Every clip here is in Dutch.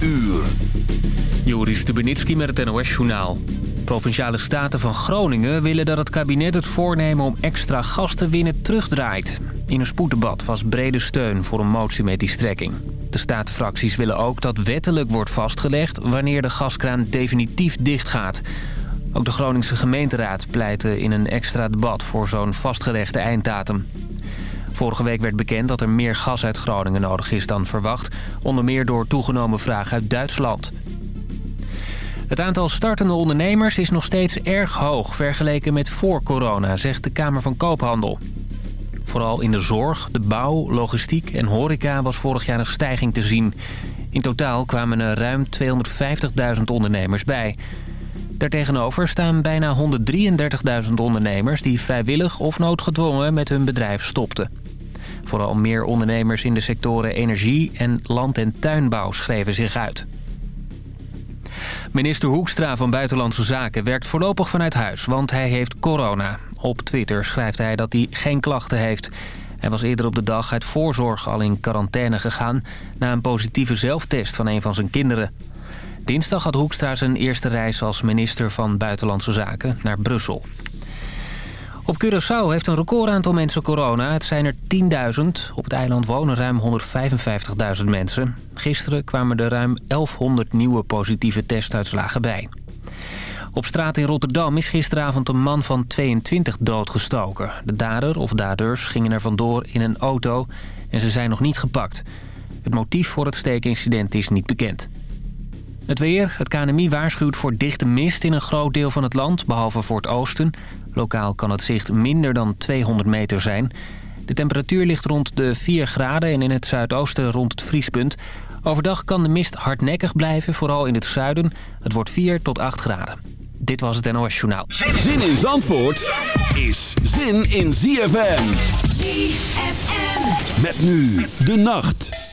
uur. Joris Stubenitski met het NOS-journaal. Provinciale staten van Groningen willen dat het kabinet het voornemen om extra gas te winnen terugdraait. In een spoeddebat was brede steun voor een motie met die strekking. De statenfracties willen ook dat wettelijk wordt vastgelegd wanneer de gaskraan definitief dichtgaat. Ook de Groningse gemeenteraad pleitte in een extra debat voor zo'n vastgelegde einddatum. Vorige week werd bekend dat er meer gas uit Groningen nodig is dan verwacht. Onder meer door toegenomen vraag uit Duitsland. Het aantal startende ondernemers is nog steeds erg hoog... vergeleken met voor corona, zegt de Kamer van Koophandel. Vooral in de zorg, de bouw, logistiek en horeca was vorig jaar een stijging te zien. In totaal kwamen er ruim 250.000 ondernemers bij. Daartegenover staan bijna 133.000 ondernemers... die vrijwillig of noodgedwongen met hun bedrijf stopten. Vooral meer ondernemers in de sectoren energie en land- en tuinbouw schreven zich uit. Minister Hoekstra van Buitenlandse Zaken werkt voorlopig vanuit huis, want hij heeft corona. Op Twitter schrijft hij dat hij geen klachten heeft. Hij was eerder op de dag uit voorzorg al in quarantaine gegaan... na een positieve zelftest van een van zijn kinderen. Dinsdag had Hoekstra zijn eerste reis als minister van Buitenlandse Zaken naar Brussel. Op Curaçao heeft een record aantal mensen corona. Het zijn er 10.000. Op het eiland wonen ruim 155.000 mensen. Gisteren kwamen er ruim 1100 nieuwe positieve testuitslagen bij. Op straat in Rotterdam is gisteravond een man van 22 doodgestoken. De dader of daders gingen er vandoor in een auto en ze zijn nog niet gepakt. Het motief voor het steekincident is niet bekend. Het weer. Het KNMI waarschuwt voor dichte mist in een groot deel van het land, behalve voor het oosten. Lokaal kan het zicht minder dan 200 meter zijn. De temperatuur ligt rond de 4 graden en in het zuidoosten rond het vriespunt. Overdag kan de mist hardnekkig blijven, vooral in het zuiden. Het wordt 4 tot 8 graden. Dit was het NOS Journaal. Zin in Zandvoort is zin in ZFM. ZFM. Met nu de nacht.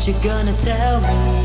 what you gonna tell me.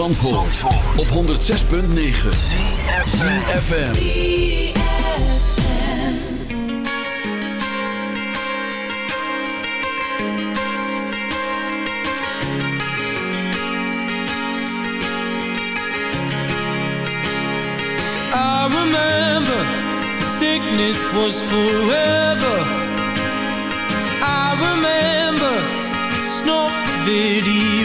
Zandvoort, Zandvoort. op 106.9 CFM I remember the sickness was forever. I remember snuff videos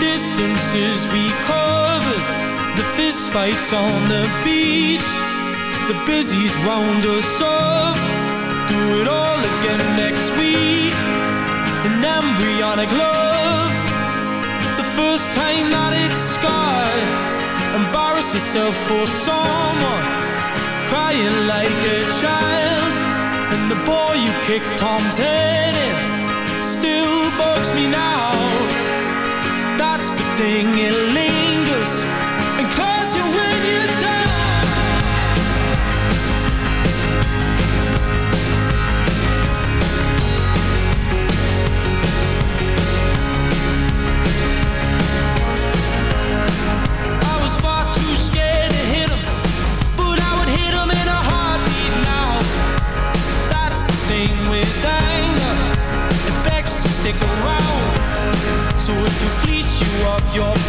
distances we covered The fist fights on the beach The busies round us up. Do it all again next week An embryonic love. The first time that it's scarred Embarrass yourself for someone Crying like a child. And the boy you kicked Tom's head in Still bugs me now everything it lingers. And cause you when you die you of your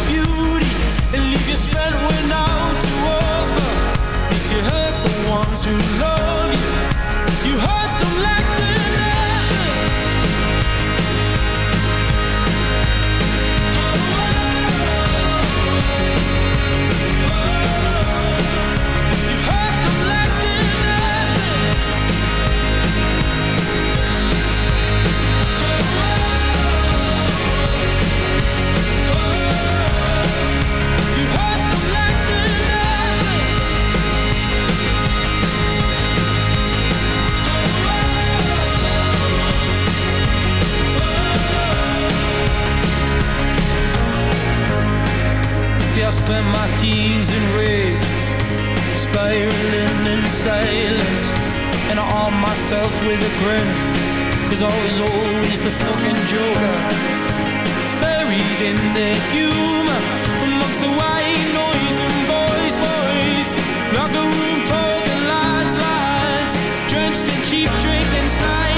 spent my teens in rage, spiraling in silence, and I arm myself with a grin, cause I was always the fucking joker, buried in the humor, amongst the white noise and boys, boys, locker room talking, lads, lads, drenched in cheap drink and snipes.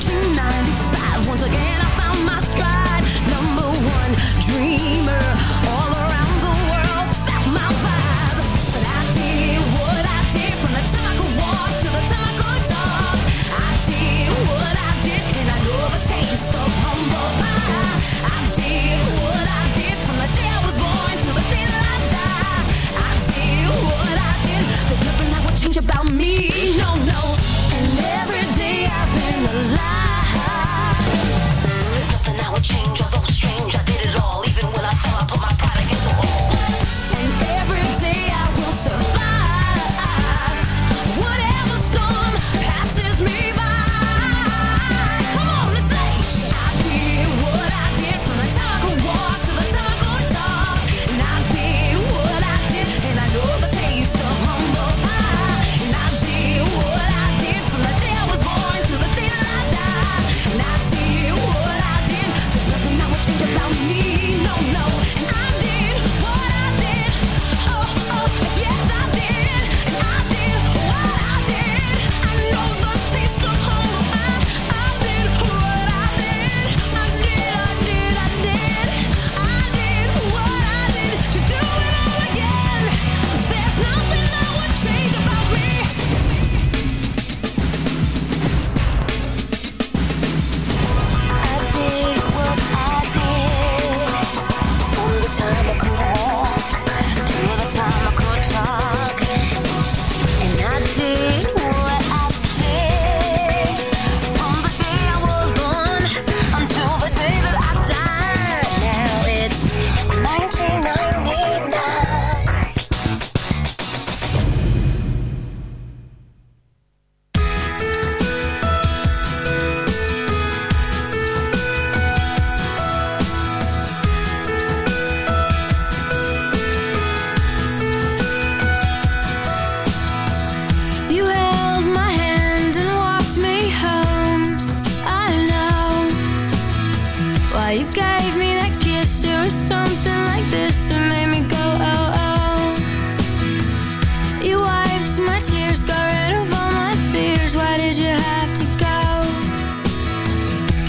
tonight. change of the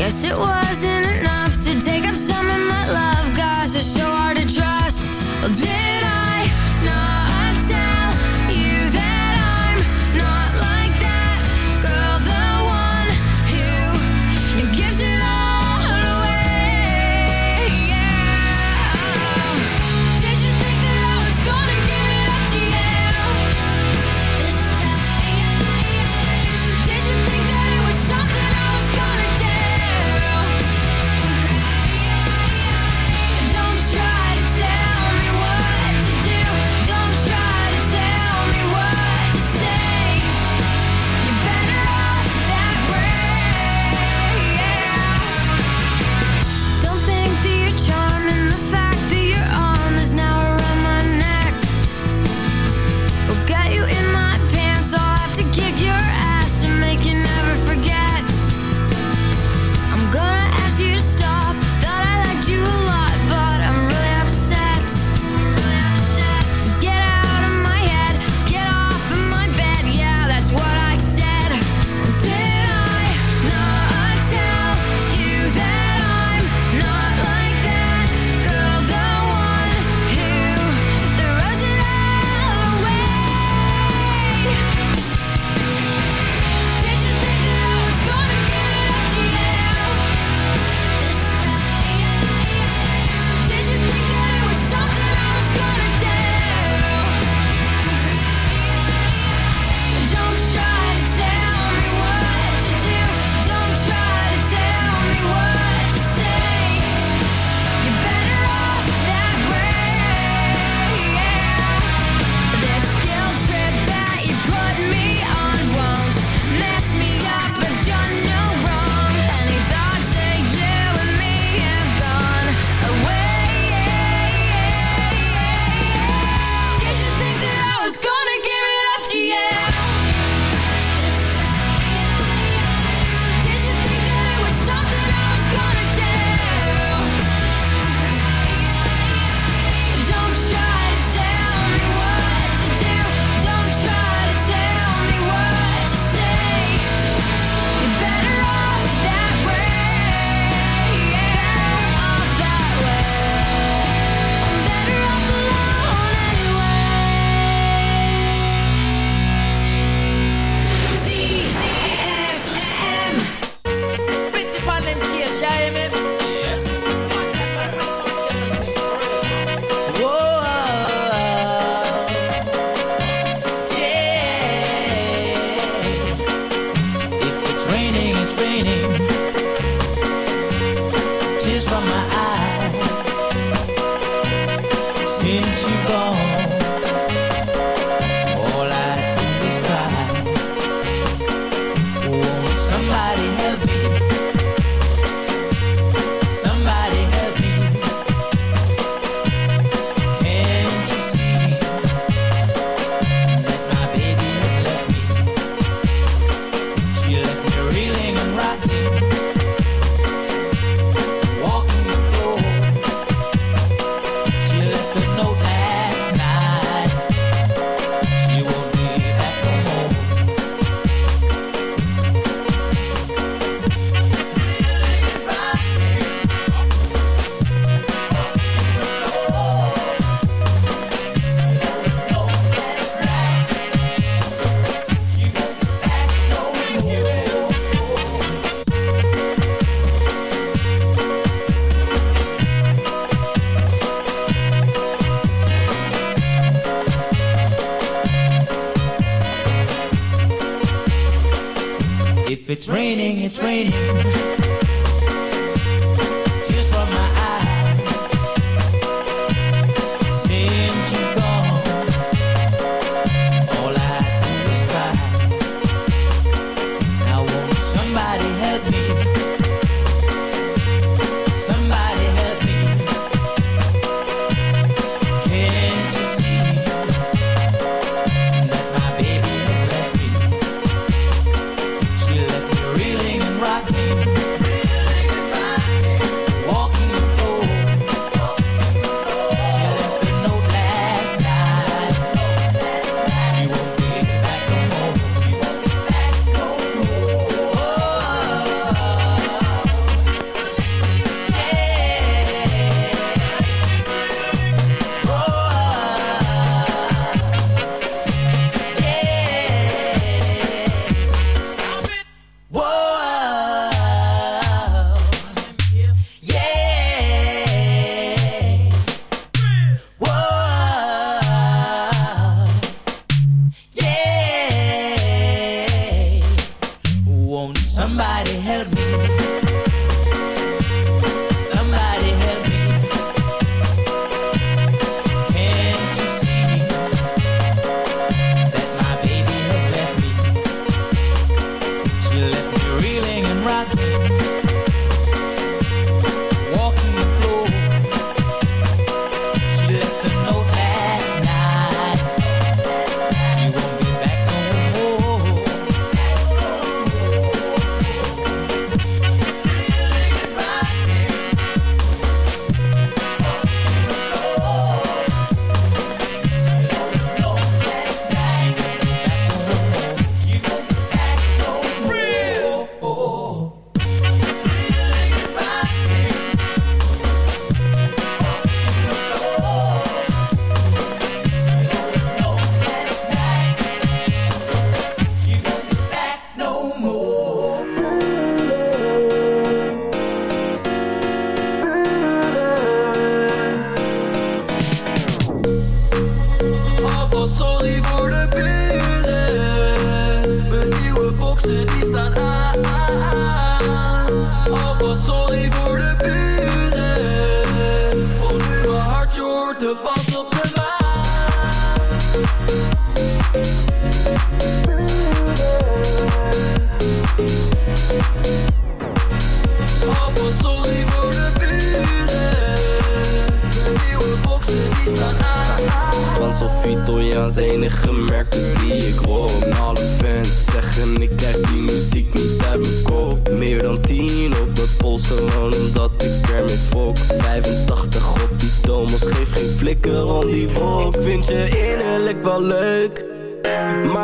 Guess it wasn't enough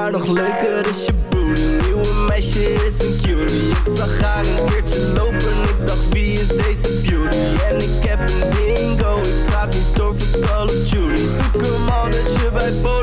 Maar nog leuker is je booty Nieuwe meisje is een cutie. Ik zag haar een keertje lopen. Ik dacht wie is deze beauty? En ik heb een dingo. Ik praat niet over Call of Duty. Zoek een mannetje bij Polo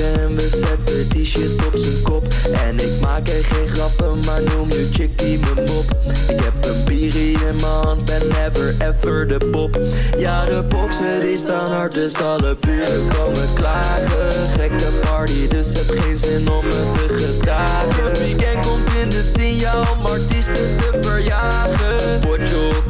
je en we zetten die shit op zijn kop. En ik maak er geen grappen, maar noem je chickie mijn mop. Ik heb een bierie in mijn hand, ben never ever de pop. Ja, de boxen die staan hard, dus alle buren komen klagen. Gekke party, dus heb geen zin om me te gedragen. Het weekend komt in de scene, ja, om artiesten te verjagen. Potjokkie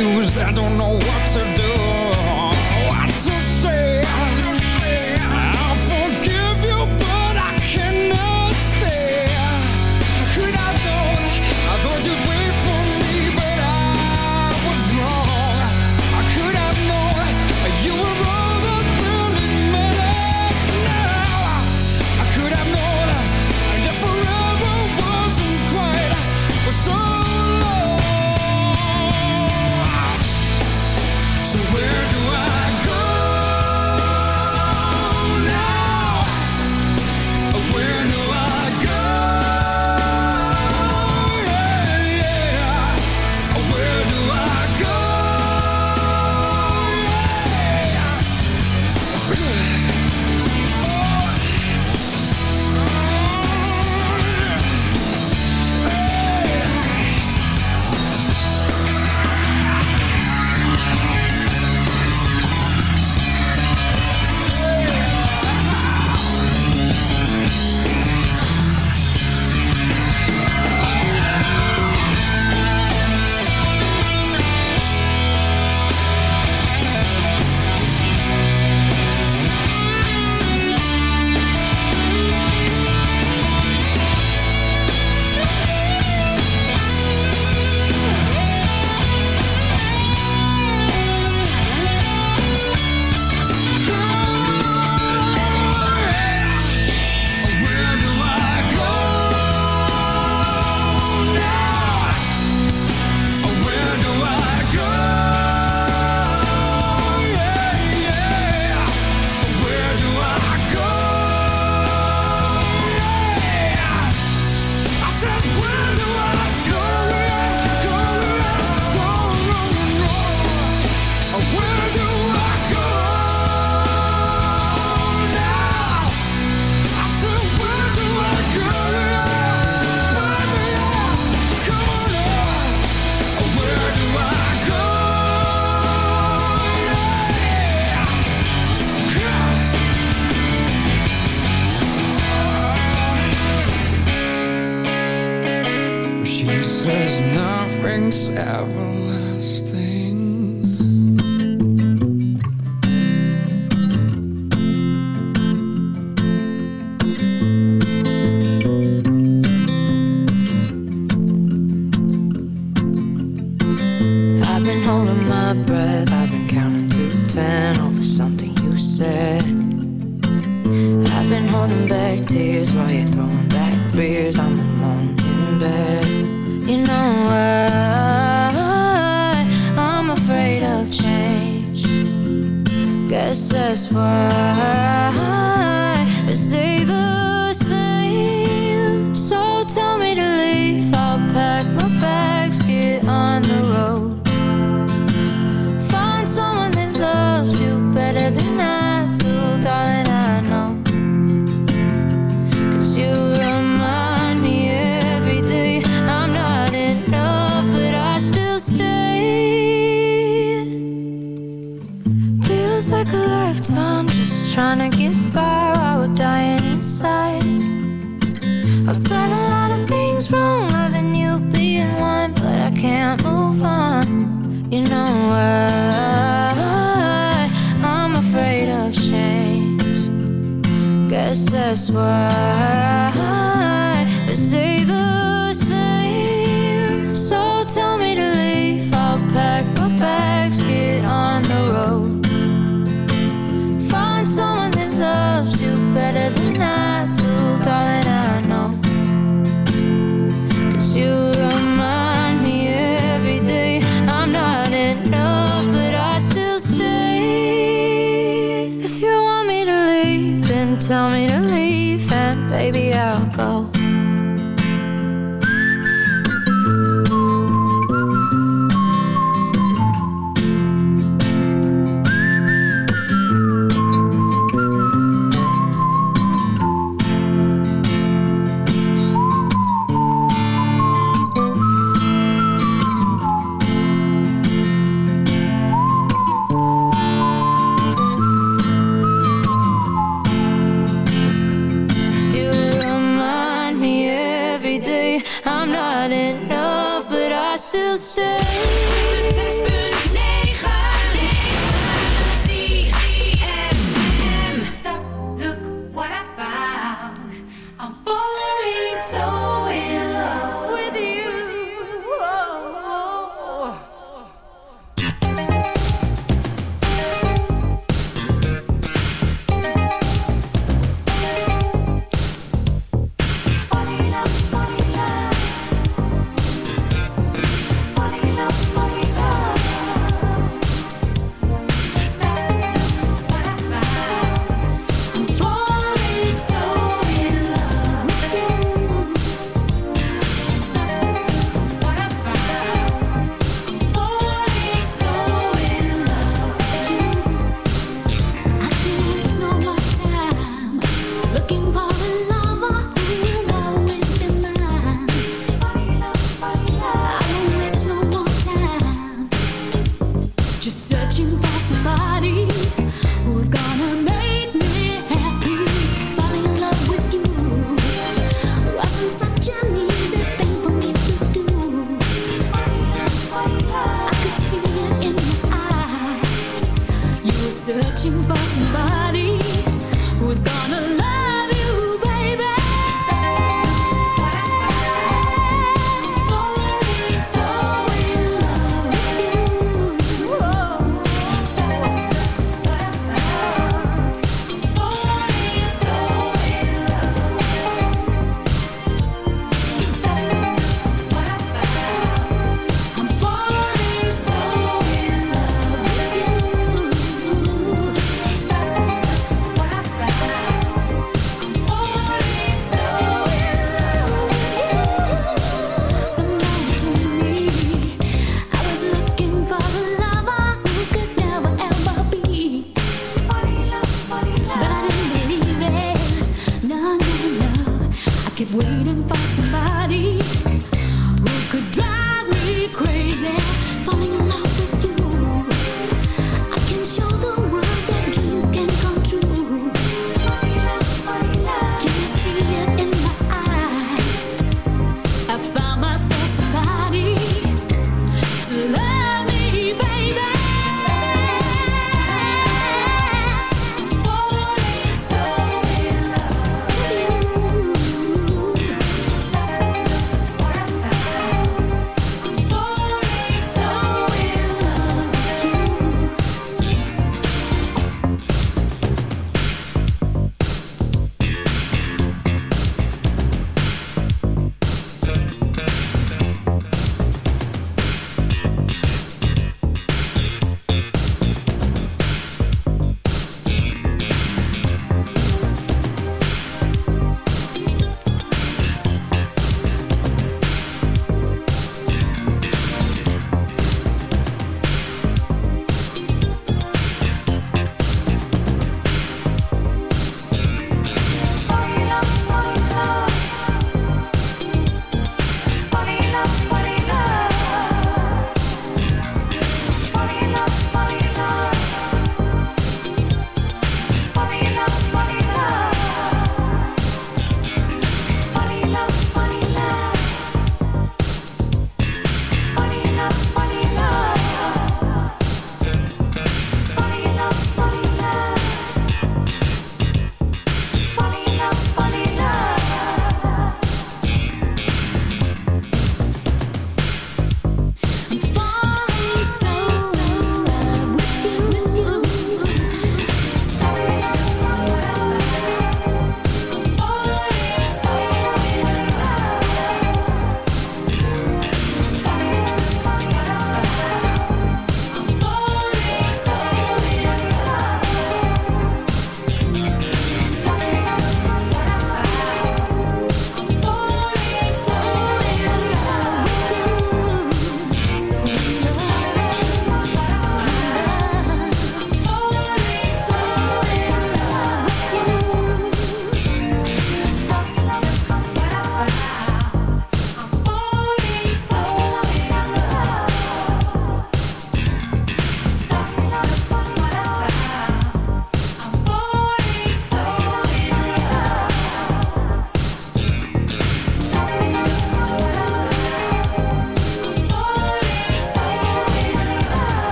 I don't know what